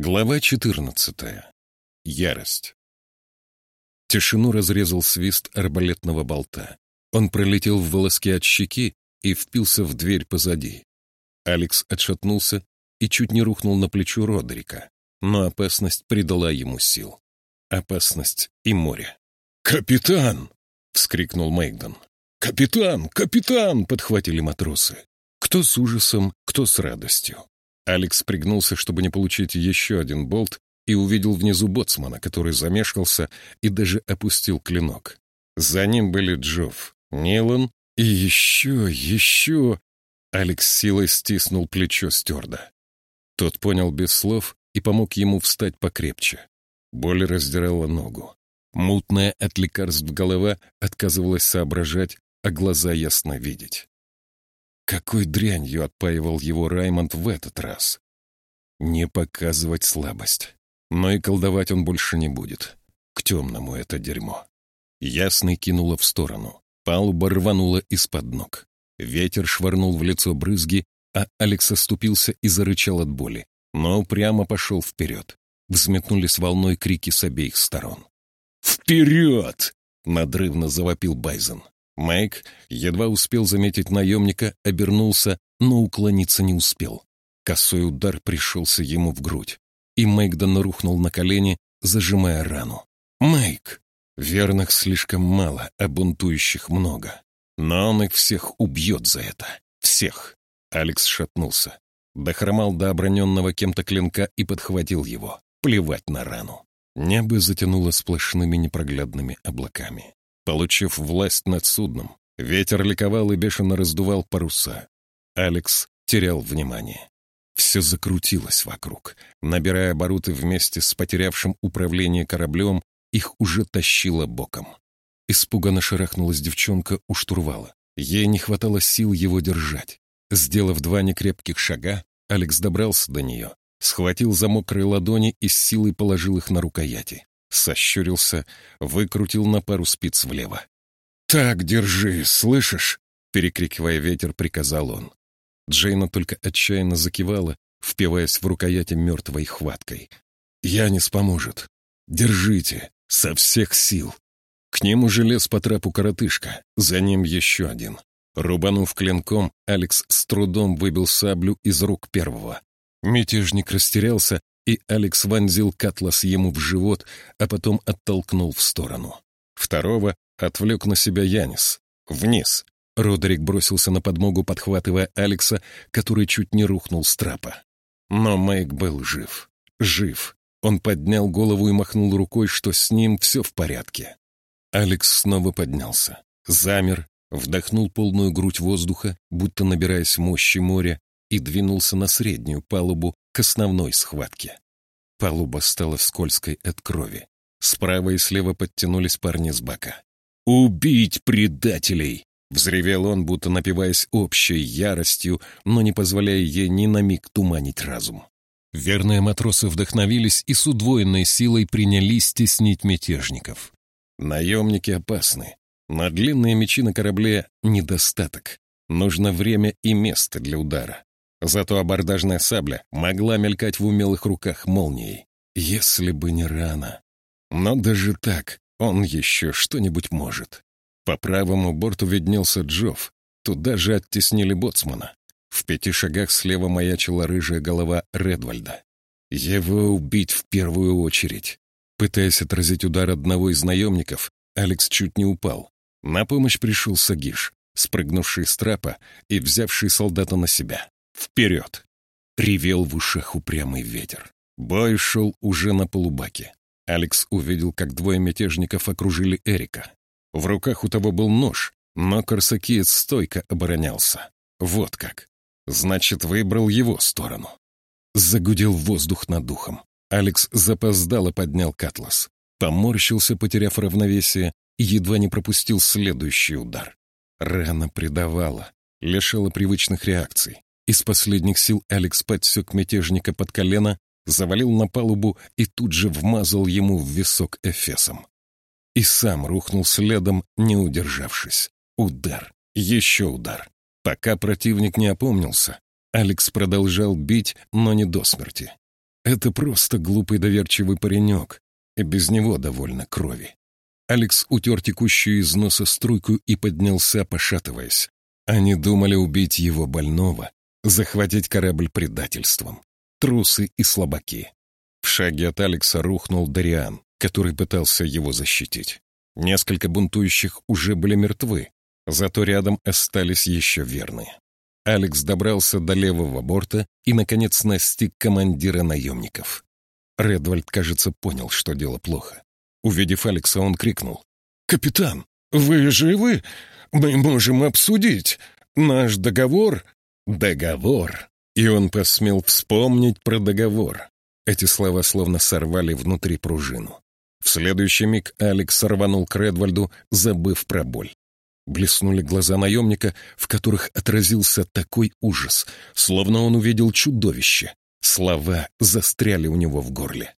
Глава 14. Ярость. Тишину разрезал свист арбалетного болта. Он пролетел в волоске от щеки и впился в дверь позади. Алекс отшатнулся и чуть не рухнул на плечо Родерика, но опасность придала ему сил. Опасность и море. «Капитан!» — вскрикнул Мейгдон. «Капитан! Капитан!» — подхватили матросы. Кто с ужасом, кто с радостью. Алекс пригнулся, чтобы не получить еще один болт, и увидел внизу боцмана, который замешкался и даже опустил клинок. За ним были Джофф, Нилан и еще, еще... Алекс силой стиснул плечо стюарда. Тот понял без слов и помог ему встать покрепче. Боль раздирала ногу. Мутная от лекарств голова отказывалась соображать, а глаза ясно видеть. Какой дрянью отпаивал его Раймонд в этот раз? Не показывать слабость. Но и колдовать он больше не будет. К темному это дерьмо. Ясный кинуло в сторону. Палуба рванула из-под ног. Ветер швырнул в лицо брызги, а Алекс оступился и зарычал от боли, но прямо пошел вперед. Взметнулись волной крики с обеих сторон. «Вперед!» — надрывно завопил Байзен. Майк едва успел заметить наемника, обернулся, но уклониться не успел. Косой удар пришелся ему в грудь, и Мэйкдон рухнул на колени, зажимая рану. «Майк!» Верных слишком мало, а бунтующих много. Но он их всех убьет за это. Всех. Алекс шатнулся. Дохромал до оброненного кем-то клинка и подхватил его. Плевать на рану. Небо затянуло сплошными непроглядными облаками. Получив власть над судном, ветер ликовал и бешено раздувал паруса. Алекс терял внимание. Все закрутилось вокруг. Набирая обороты вместе с потерявшим управление кораблем, их уже тащило боком. Испуганно шарахнулась девчонка у штурвала. Ей не хватало сил его держать. Сделав два некрепких шага, Алекс добрался до нее, схватил за мокрые ладони и с силой положил их на рукояти. Сощурился, выкрутил на пару спиц влево. «Так, держи, слышишь?» Перекрикивая ветер, приказал он. Джейна только отчаянно закивала, впиваясь в рукояти мертвой хваткой. «Янис поможет. Держите, со всех сил». К ним уже лез по трапу коротышка, за ним еще один. Рубанув клинком, Алекс с трудом выбил саблю из рук первого. Мятежник растерялся и Алекс вонзил Катлас ему в живот, а потом оттолкнул в сторону. Второго отвлек на себя Янис. Вниз. Родерик бросился на подмогу, подхватывая Алекса, который чуть не рухнул с трапа. Но Мэйк был жив. Жив. Он поднял голову и махнул рукой, что с ним все в порядке. Алекс снова поднялся. Замер, вдохнул полную грудь воздуха, будто набираясь мощи моря, и двинулся на среднюю палубу основной схватке. Палуба стала скользкой от крови. Справа и слева подтянулись парни с бака. «Убить предателей!» — взревел он, будто напиваясь общей яростью, но не позволяя ей ни на миг туманить разум. Верные матросы вдохновились и с удвоенной силой принялись теснить мятежников. Наемники опасны. На длинные мечи на корабле — недостаток. Нужно время и место для удара. Зато абордажная сабля могла мелькать в умелых руках молнией. Если бы не рано. Но даже так он еще что-нибудь может. По правому борту виднелся Джофф. Туда же оттеснили боцмана. В пяти шагах слева маячила рыжая голова Редвальда. Его убить в первую очередь. Пытаясь отразить удар одного из наемников, Алекс чуть не упал. На помощь пришел Сагиш, спрыгнувший с трапа и взявший солдата на себя. Вперед! Ревел в ушах упрямый ветер. Бой шел уже на полубаке. Алекс увидел, как двое мятежников окружили Эрика. В руках у того был нож, но корсакиец стойко оборонялся. Вот как. Значит, выбрал его сторону. Загудел воздух над духом. Алекс запоздало поднял Катлас. Поморщился, потеряв равновесие, едва не пропустил следующий удар. Рана предавала, лишала привычных реакций. Из последних сил Алекс подсек мятежника под колено, завалил на палубу и тут же вмазал ему в висок эфесом. И сам рухнул следом, не удержавшись. Удар. Еще удар. Пока противник не опомнился, Алекс продолжал бить, но не до смерти. Это просто глупый доверчивый паренек, и без него довольно крови. Алекс утер текущую из носа струйку и поднялся, пошатываясь. Они думали убить его больного, захватить корабль предательством. Трусы и слабаки. В шаге от Алекса рухнул Дариан, который пытался его защитить. Несколько бунтующих уже были мертвы, зато рядом остались еще верные. Алекс добрался до левого борта и, наконец, настиг командира наемников. Редвальд, кажется, понял, что дело плохо. Увидев Алекса, он крикнул. «Капитан, вы живы? Мы можем обсудить. Наш договор...» «Договор!» И он посмел вспомнить про договор. Эти слова словно сорвали внутри пружину. В следующий миг Алекс рванул к Редвальду, забыв про боль. Блеснули глаза наемника, в которых отразился такой ужас, словно он увидел чудовище. Слова застряли у него в горле.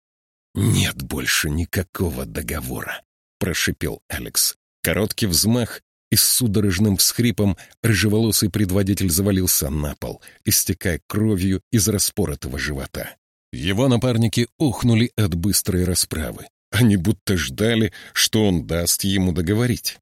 «Нет больше никакого договора», — прошипел Алекс. Короткий взмах, и с судорожным всхрипом рыжеволосый предводитель завалился на пол, истекая кровью из распоротого живота. Его напарники охнули от быстрой расправы. Они будто ждали, что он даст ему договорить.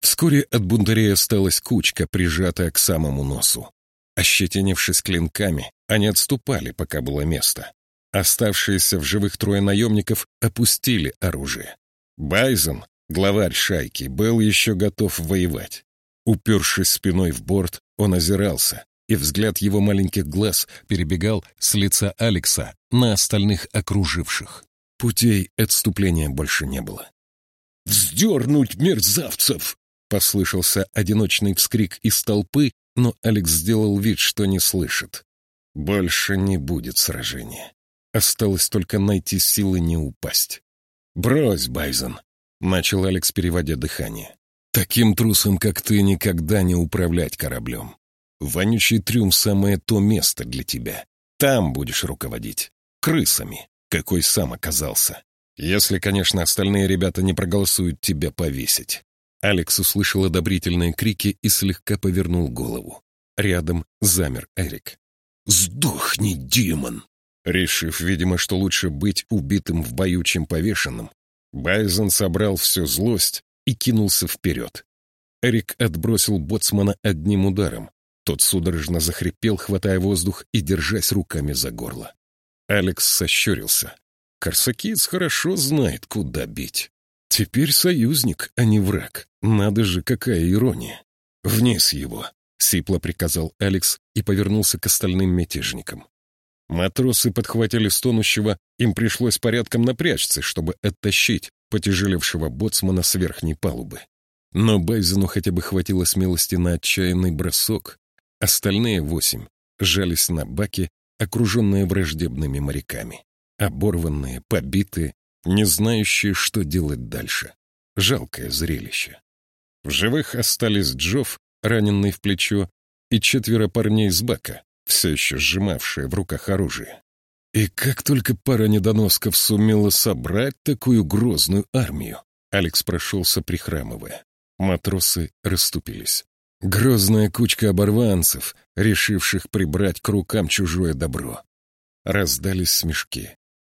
Вскоре от бунтарей осталась кучка, прижатая к самому носу. Ощетинившись клинками, они отступали, пока было место. Оставшиеся в живых трое наемников опустили оружие. Байзен, главарь шайки, был еще готов воевать. Упершись спиной в борт, он озирался, и взгляд его маленьких глаз перебегал с лица Алекса на остальных окруживших. Путей отступления больше не было. «Вздернуть мерзавцев!» Послышался одиночный вскрик из толпы, но Алекс сделал вид, что не слышит. Больше не будет сражения. Осталось только найти силы не упасть. «Брось, Байзен!» — начал Алекс, переводя дыхание. «Таким трусом, как ты, никогда не управлять кораблем. Вонючий трюм — самое то место для тебя. Там будешь руководить. Крысами, какой сам оказался. Если, конечно, остальные ребята не проголосуют тебя повесить. Алекс услышал одобрительные крики и слегка повернул голову. Рядом замер Эрик. «Сдохни, демон!» Решив, видимо, что лучше быть убитым в бою, чем повешенным, Байзен собрал всю злость и кинулся вперед. Эрик отбросил боцмана одним ударом. Тот судорожно захрипел, хватая воздух и держась руками за горло. Алекс сощурился. Корсакиец хорошо знает, куда бить. Теперь союзник, а не враг. Надо же, какая ирония. Вниз его, сипло приказал Алекс и повернулся к остальным мятежникам. Матросы подхватили стонущего, им пришлось порядком напрячься, чтобы оттащить потяжелевшего боцмана с верхней палубы. Но Байзену хотя бы хватило смелости на отчаянный бросок. Остальные восемь жались на баке, окруженные враждебными моряками. Оборванные, побитые, не знающие, что делать дальше. Жалкое зрелище. В живых остались Джофф, раненый в плечо, и четверо парней с бака, все еще сжимавшие в руках оружие. И как только пара недоносков сумела собрать такую грозную армию, Алекс прошелся, прихрамывая. Матросы расступились. Грозная кучка оборванцев, решивших прибрать к рукам чужое добро. Раздались смешки.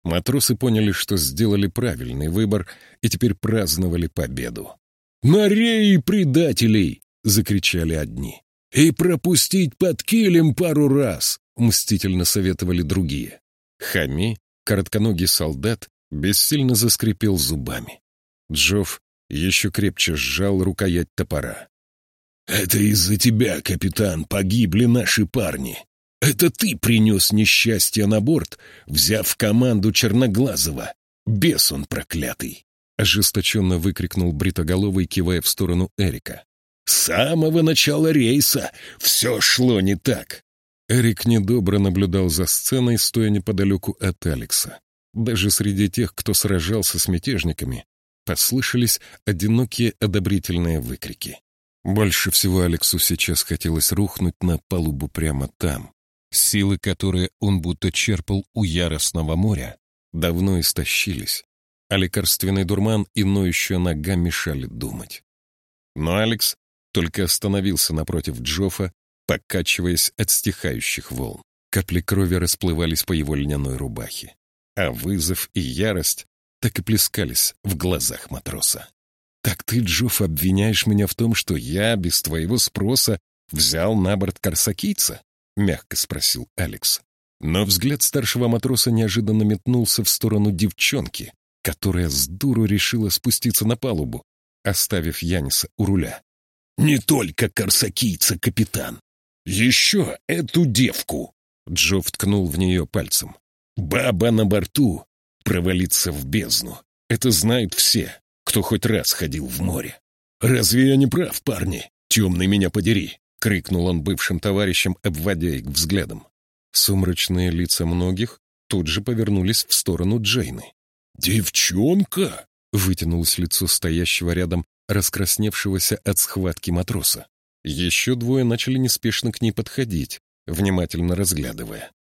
Матросы поняли, что сделали правильный выбор и теперь праздновали победу. «На предателей!» — закричали одни. «И пропустить под килем пару раз!» — мстительно советовали другие. Хами, коротконогий солдат, бессильно заскрипел зубами. Джофф еще крепче сжал рукоять топора. «Это из-за тебя, капитан, погибли наши парни. Это ты принес несчастье на борт, взяв команду Черноглазого. Бес он проклятый!» Ожесточенно выкрикнул Бритоголовый, кивая в сторону Эрика. «С самого начала рейса все шло не так!» Эрик недобро наблюдал за сценой, стоя неподалеку от Алекса. Даже среди тех, кто сражался с мятежниками, послышались одинокие одобрительные выкрики. Больше всего Алексу сейчас хотелось рухнуть на палубу прямо там, Силы, которые он будто черпал у яростного моря, давно истощились, а лекарственный дурман и ноющая нога мешали думать. Но Алекс только остановился напротив Джофа, покачиваясь от стихающих волн. Капли крови расплывались по его льняной рубахе. а вызов и ярость так и плескались в глазах матроса. «Так ты, Джофф, обвиняешь меня в том, что я, без твоего спроса, взял на борт корсакийца?» — мягко спросил Алекс. Но взгляд старшего матроса неожиданно метнулся в сторону девчонки, которая с дуру решила спуститься на палубу, оставив Яниса у руля. «Не только корсакийца, капитан! Еще эту девку!» Джо вткнул в нее пальцем. «Баба на борту! Провалиться в бездну! Это знают все, кто хоть раз ходил в море. Разве я не прав, парни? Темный меня подери!» — крикнул он бывшим товарищам, обводя их взглядом. Сумрачные лица многих тут же повернулись в сторону Джейны. «Девчонка!» — вытянулось лицо стоящего рядом раскрасневшегося от схватки матроса. Еще двое начали неспешно к ней подходить, внимательно разглядывая.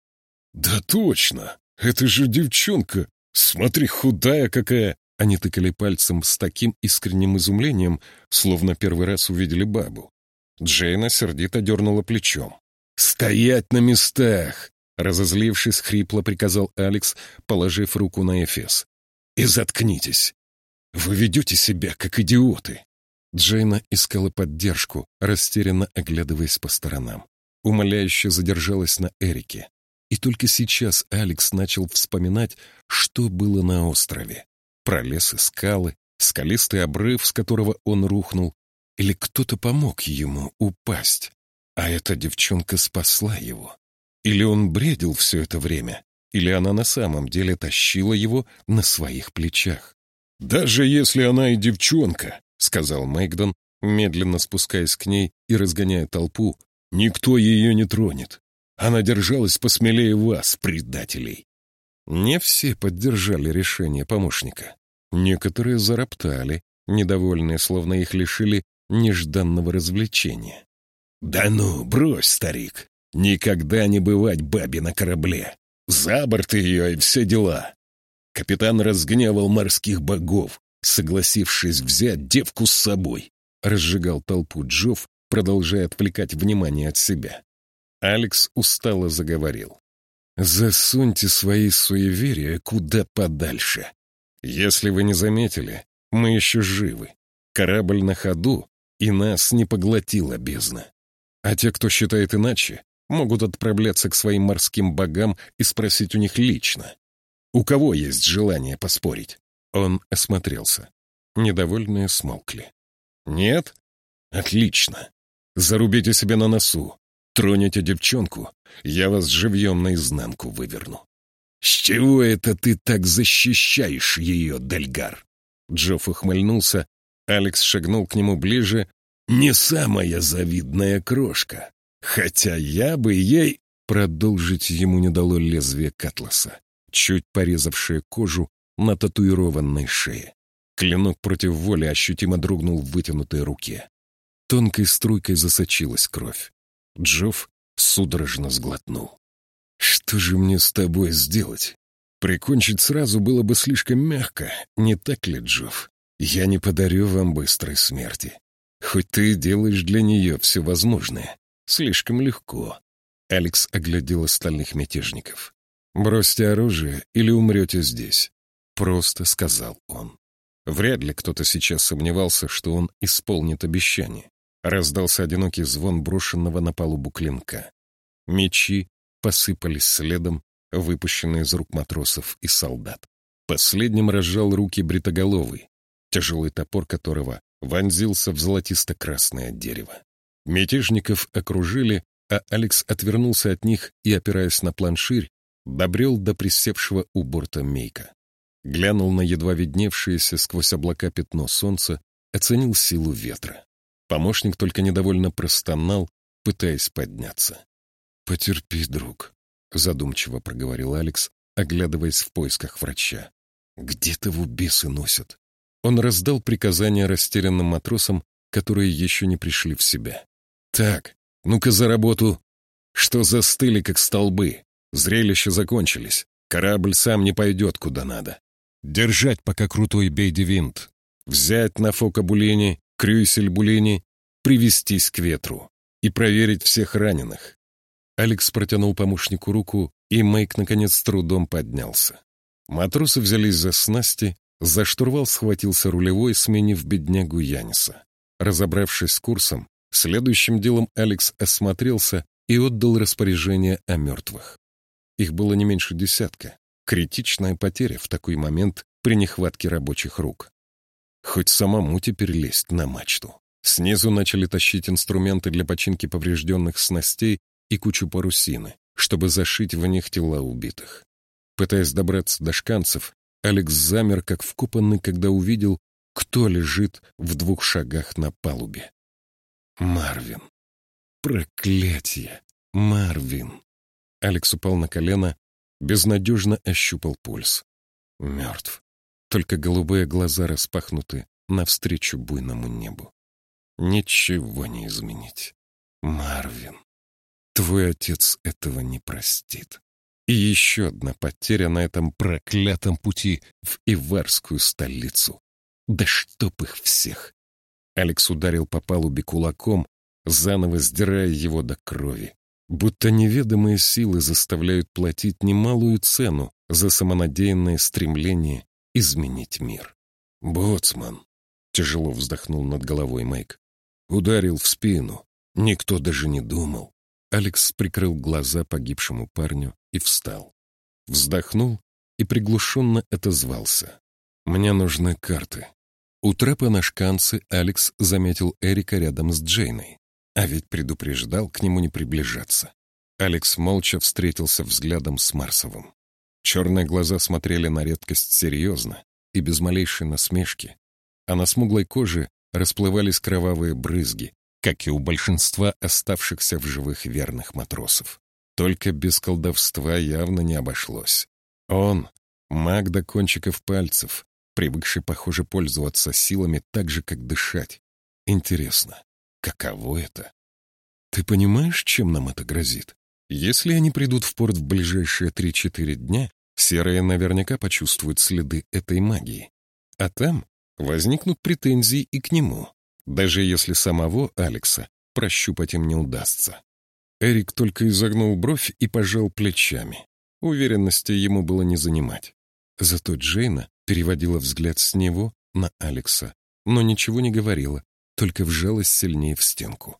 «Да точно! Это же девчонка! Смотри, худая какая!» Они тыкали пальцем с таким искренним изумлением, словно первый раз увидели бабу. Джейна сердито дернула плечом. «Стоять на местах!» Разозлившись, хрипло приказал Алекс, положив руку на Эфес. «И заткнитесь! Вы ведете себя, как идиоты!» Джейна искала поддержку, растерянно оглядываясь по сторонам. Умоляюще задержалась на Эрике. И только сейчас Алекс начал вспоминать, что было на острове. Про лес и скалы, скалистый обрыв, с которого он рухнул, или кто-то помог ему упасть. А эта девчонка спасла его. Или он бредил все это время, или она на самом деле тащила его на своих плечах. «Даже если она и девчонка», — сказал Мэгдон, медленно спускаясь к ней и разгоняя толпу, — «никто ее не тронет. Она держалась посмелее вас, предателей». Не все поддержали решение помощника. Некоторые зароптали, недовольные, словно их лишили нежданного развлечения. «Да ну, брось, старик! Никогда не бывать бабе на корабле! За борт ее и все дела! Капитан разгневал морских богов, согласившись взять девку с собой. Разжигал толпу Джофф, продолжая отвлекать внимание от себя. Алекс устало заговорил. «Засуньте свои суеверия куда подальше. Если вы не заметили, мы еще живы. Корабль на ходу, и нас не поглотила бездна. А те, кто считает иначе, могут отправляться к своим морским богам и спросить у них лично. У кого есть желание поспорить? Он осмотрелся. Недовольные смолкли. Нет? Отлично. Зарубите себе на носу. Тронете девчонку, я вас живьем наизнанку выверну. С чего это ты так защищаешь ее, Дельгар? Джофф ухмыльнулся. Алекс шагнул к нему ближе. Не самая завидная крошка. Хотя я бы ей... Продолжить ему не дало лезвие Катласа чуть порезавшее кожу на татуированной шее. Клинок против воли ощутимо дрогнул в вытянутой руке. Тонкой струйкой засочилась кровь. Джофф судорожно сглотнул. «Что же мне с тобой сделать? Прикончить сразу было бы слишком мягко, не так ли, Джофф? Я не подарю вам быстрой смерти. Хоть ты делаешь для нее все возможное. Слишком легко». Алекс оглядел остальных мятежников. «Бросьте оружие или умрете здесь», — просто сказал он. Вряд ли кто-то сейчас сомневался, что он исполнит обещание. Раздался одинокий звон брошенного на палубу клинка. Мечи посыпались следом, выпущенные из рук матросов и солдат. Последним разжал руки бритоголовый, тяжелый топор которого вонзился в золотисто-красное дерево. Мятежников окружили, а Алекс отвернулся от них и, опираясь на планширь, добрел до присевшего у борта Мейка. Глянул на едва видневшееся сквозь облака пятно солнца, оценил силу ветра. Помощник только недовольно простонал, пытаясь подняться. «Потерпи, друг», — задумчиво проговорил Алекс, оглядываясь в поисках врача. «Где того бесы носят?» Он раздал приказания растерянным матросам, которые еще не пришли в себя. «Так, ну-ка за работу! Что застыли, как столбы? Зрелища закончились. Корабль сам не пойдет куда надо. Держать пока крутой бейди. Взять на фока Булини, крюсель Булини, привестись к ветру и проверить всех раненых. Алекс протянул помощнику руку, и Мэйк, наконец, с трудом поднялся. Матросы взялись за снасти, за штурвал схватился рулевой, сменив беднягу Яниса. Разобравшись с курсом, следующим делом Алекс осмотрелся и отдал распоряжение о мертвых. Их было не меньше десятка. Критичная потеря в такой момент при нехватке рабочих рук. Хоть самому теперь лезть на мачту. Снизу начали тащить инструменты для починки поврежденных снастей и кучу парусины, чтобы зашить в них тела убитых. Пытаясь добраться до шканцев, Алекс замер, как вкопанный, когда увидел, кто лежит в двух шагах на палубе. Марвин. Проклятие! Марвин! Алекс упал на колено, безнадежно ощупал пульс. Мертв. Только голубые глаза распахнуты навстречу буйному небу. Ничего не изменить. Марвин, твой отец этого не простит. И еще одна потеря на этом проклятом пути в Иварскую столицу. Да чтоб их всех! Алекс ударил по палубе кулаком, заново сдирая его до крови. Будто неведомые силы заставляют платить немалую цену за самонадеянное стремление изменить мир. «Боцман!» — тяжело вздохнул над головой Майк. Ударил в спину. Никто даже не думал. Алекс прикрыл глаза погибшему парню и встал. Вздохнул и приглушенно отозвался. «Мне нужны карты». У трапа на шканце Алекс заметил Эрика рядом с Джейной. А ведь предупреждал к нему не приближаться. Алекс молча встретился взглядом с Марсовым. Черные глаза смотрели на редкость серьезно и без малейшей насмешки, а на смуглой коже расплывались кровавые брызги, как и у большинства оставшихся в живых верных матросов. Только без колдовства явно не обошлось. Он, маг до кончиков пальцев, привыкший, похоже, пользоваться силами так же, как дышать. Интересно, Каково это? Ты понимаешь, чем нам это грозит? Если они придут в порт в ближайшие 3-4 дня, серые наверняка почувствуют следы этой магии. А там возникнут претензии и к нему, даже если самого Алекса прощупать им не удастся. Эрик только изогнул бровь и пожал плечами. Уверенности ему было не занимать. Зато Джейна переводила взгляд с него на Алекса, но ничего не говорила, только вжалась сильнее в стенку.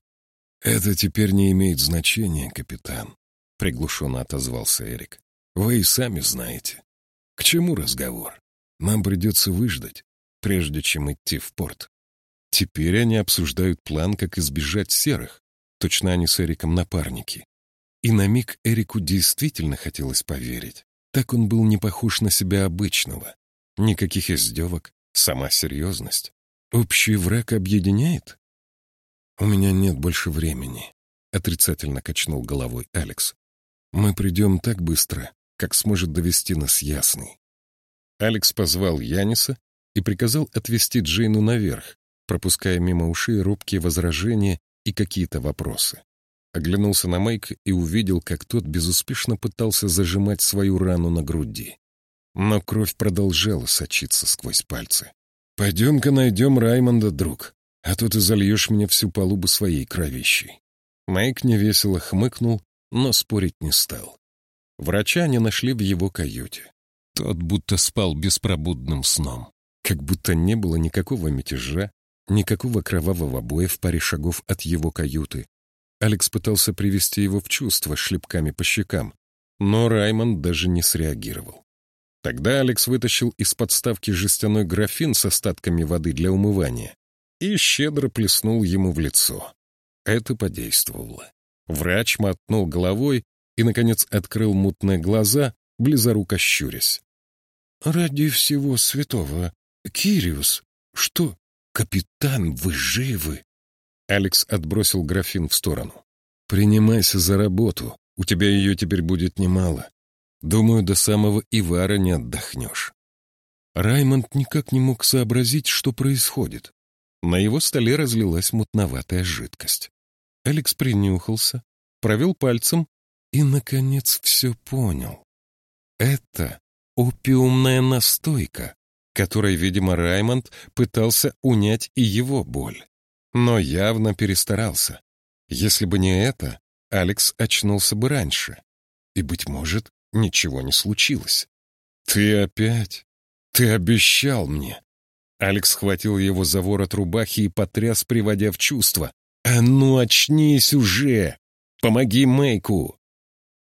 «Это теперь не имеет значения, капитан», — приглушенно отозвался Эрик. «Вы и сами знаете. К чему разговор? Нам придется выждать, прежде чем идти в порт». Теперь они обсуждают план, как избежать серых. Точно они с Эриком напарники. И на миг Эрику действительно хотелось поверить. Так он был не похож на себя обычного. Никаких издевок, сама серьезность. Общий враг объединяет? У меня нет больше времени, отрицательно качнул головой Алекс. Мы придем так быстро, как сможет довести нас Ясный. Алекс позвал Яниса и приказал отвезти Джейну наверх, пропуская мимо ушей робкие возражения и какие-то вопросы. Оглянулся на Майка и увидел, как тот безуспешно пытался зажимать свою рану на груди. Но кровь продолжала сочиться сквозь пальцы. «Пойдем-ка найдем Раймонда, друг, а то ты зальешь мне всю палубу своей кровищей». Майк невесело хмыкнул, но спорить не стал. Врача не нашли в его каюте. Тот будто спал беспробудным сном, как будто не было никакого мятежа, никакого кровавого боя в паре шагов от его каюты. Алекс пытался привести его в чувство шлепками по щекам, но Раймонд даже не среагировал. Тогда Алекс вытащил из подставки жестяной графин с остатками воды для умывания и щедро плеснул ему в лицо. Это подействовало. Врач мотнул головой и, наконец, открыл мутные глаза, близоруко щурясь. «Ради всего святого! Кириус! Что? Капитан, вы живы?» Алекс отбросил графин в сторону. «Принимайся за работу, у тебя ее теперь будет немало. Думаю, до самого Ивара не отдохнешь. Раймонд никак не мог сообразить, что происходит. На его столе разлилась мутноватая жидкость. Алекс принюхался, провел пальцем и, наконец, все понял. Это опиумная настойка, которой, видимо, Раймонд пытался унять и его боль. Но явно перестарался. Если бы не это, Алекс очнулся бы раньше. И, быть может, ничего не случилось. «Ты опять? Ты обещал мне!» Алекс схватил его за ворот рубахи и потряс, приводя в чувство. «А ну, очнись уже! Помоги Мэйку!»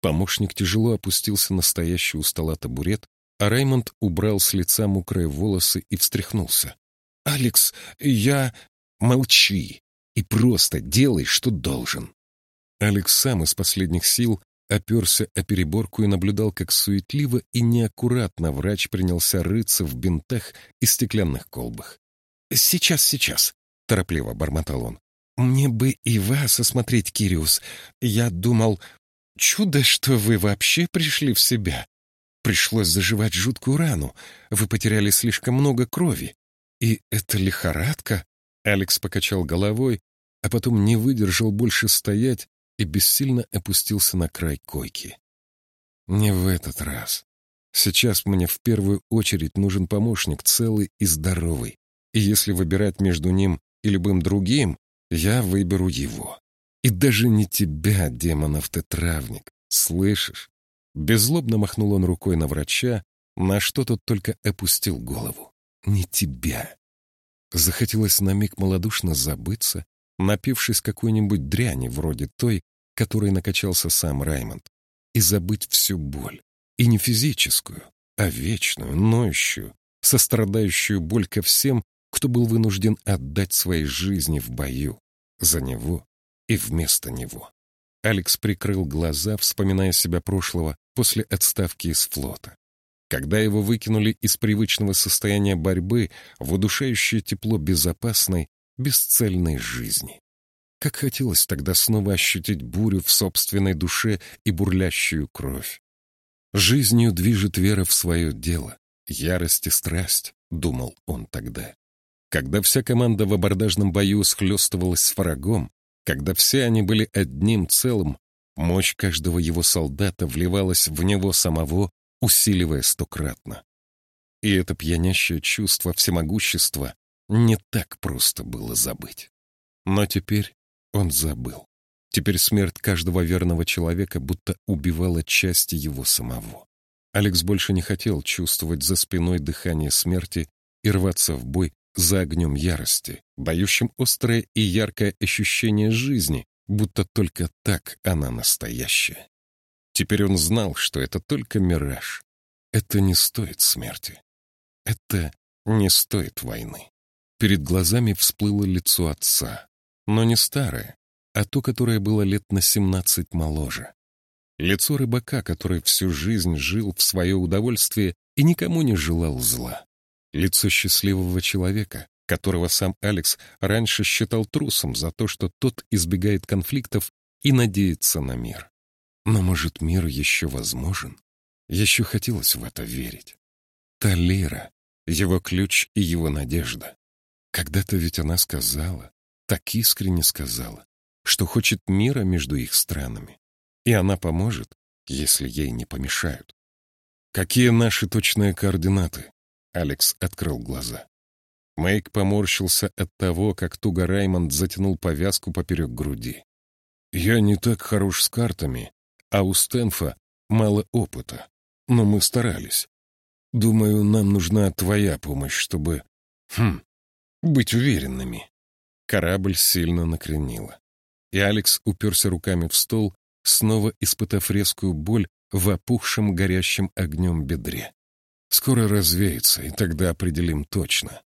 Помощник тяжело опустился на стоящий у стола табурет, а Раймонд убрал с лица мокрые волосы и встряхнулся. «Алекс, я...» «Молчи и просто делай, что должен». Алекс сам из последних сил оперся о переборку и наблюдал, как суетливо и неаккуратно врач принялся рыться в бинтах и стеклянных колбах. «Сейчас, сейчас», — торопливо бормотал он. «Мне бы и вас осмотреть, Кириус. Я думал, чудо, что вы вообще пришли в себя. Пришлось заживать жуткую рану. Вы потеряли слишком много крови. И это лихорадка?» Алекс покачал головой, а потом не выдержал больше стоять и бессильно опустился на край койки. «Не в этот раз. Сейчас мне в первую очередь нужен помощник, целый и здоровый. И если выбирать между ним и любым другим, я выберу его. И даже не тебя, демонов ты травник, слышишь?» Беззлобно махнул он рукой на врача, на что тот только опустил голову. «Не тебя». Захотелось на миг малодушно забыться, напившись какой-нибудь дряни вроде той, которой накачался сам Раймонд, и забыть всю боль, и не физическую, а вечную, ноющую, сострадающую боль ко всем, кто был вынужден отдать своей жизни в бою за него и вместо него. Алекс прикрыл глаза, вспоминая себя прошлого после отставки из флота. Когда его выкинули из привычного состояния борьбы в удушающее тепло безопасной, бесцельной жизни. Как хотелось тогда снова ощутить бурю в собственной душе и бурлящую кровь. Жизнью движет вера в свое дело, ярость и страсть, думал он тогда. Когда вся команда в абордажном бою схлестывалась с врагом, когда все они были одним целым, мощь каждого его солдата вливалась в него самого, усиливая стократно. И это пьянящее чувство всемогущества не так просто было забыть. Но теперь он забыл. Теперь смерть каждого верного человека будто убивала части его самого. Алекс больше не хотел чувствовать за спиной дыхание смерти и рваться в бой за огнем ярости, дающим острое и яркое ощущение жизни, будто только так она настоящая. Теперь он знал, что это только мираж. Это не стоит смерти. Это не стоит войны. Перед глазами всплыло лицо отца, но не старое, а то, которое было лет на семнадцать моложе. Лицо рыбака, который всю жизнь жил в свое удовольствие и никому не желал зла. Лицо счастливого человека, которого сам Алекс раньше считал трусом за то, что тот избегает конфликтов и надеется на мир. Но, может, мир еще возможен? Еще хотелось в это верить. Талира, его ключ и его надежда. Когда-то ведь она сказала, так искренне сказала, что хочет мира между их странами. И она поможет, если ей не помешают. «Какие наши точные координаты?» Алекс открыл глаза. Мэйк поморщился от того, как туго Раймонд затянул повязку поперек груди. «Я не так хорош с картами, а у Стэнфа мало опыта, но мы старались. Думаю, нам нужна твоя помощь, чтобы... Хм, быть уверенными. Корабль сильно накренило. И Алекс уперся руками в стол, снова испытав резкую боль в опухшем горящем огнем бедре. Скоро развеется, и тогда определим точно.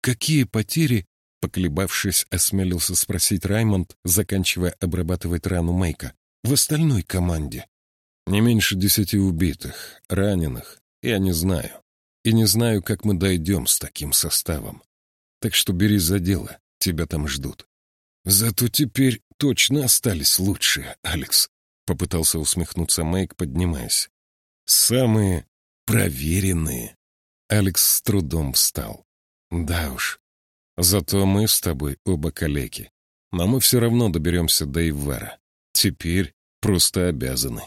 Какие потери, поколебавшись, осмелился спросить Раймонд, заканчивая обрабатывать рану Мэйка, в остальной команде? Не меньше десяти убитых, раненых, я не знаю. И не знаю, как мы дойдем с таким составом. Так что бери за дело, тебя там ждут. Зато теперь точно остались лучшие, Алекс, попытался усмехнуться Майк, поднимаясь. Самые проверенные. Алекс с трудом встал. Да уж. Зато мы с тобой оба калеки. Но мы все равно доберемся до Ивара. Теперь просто обязаны.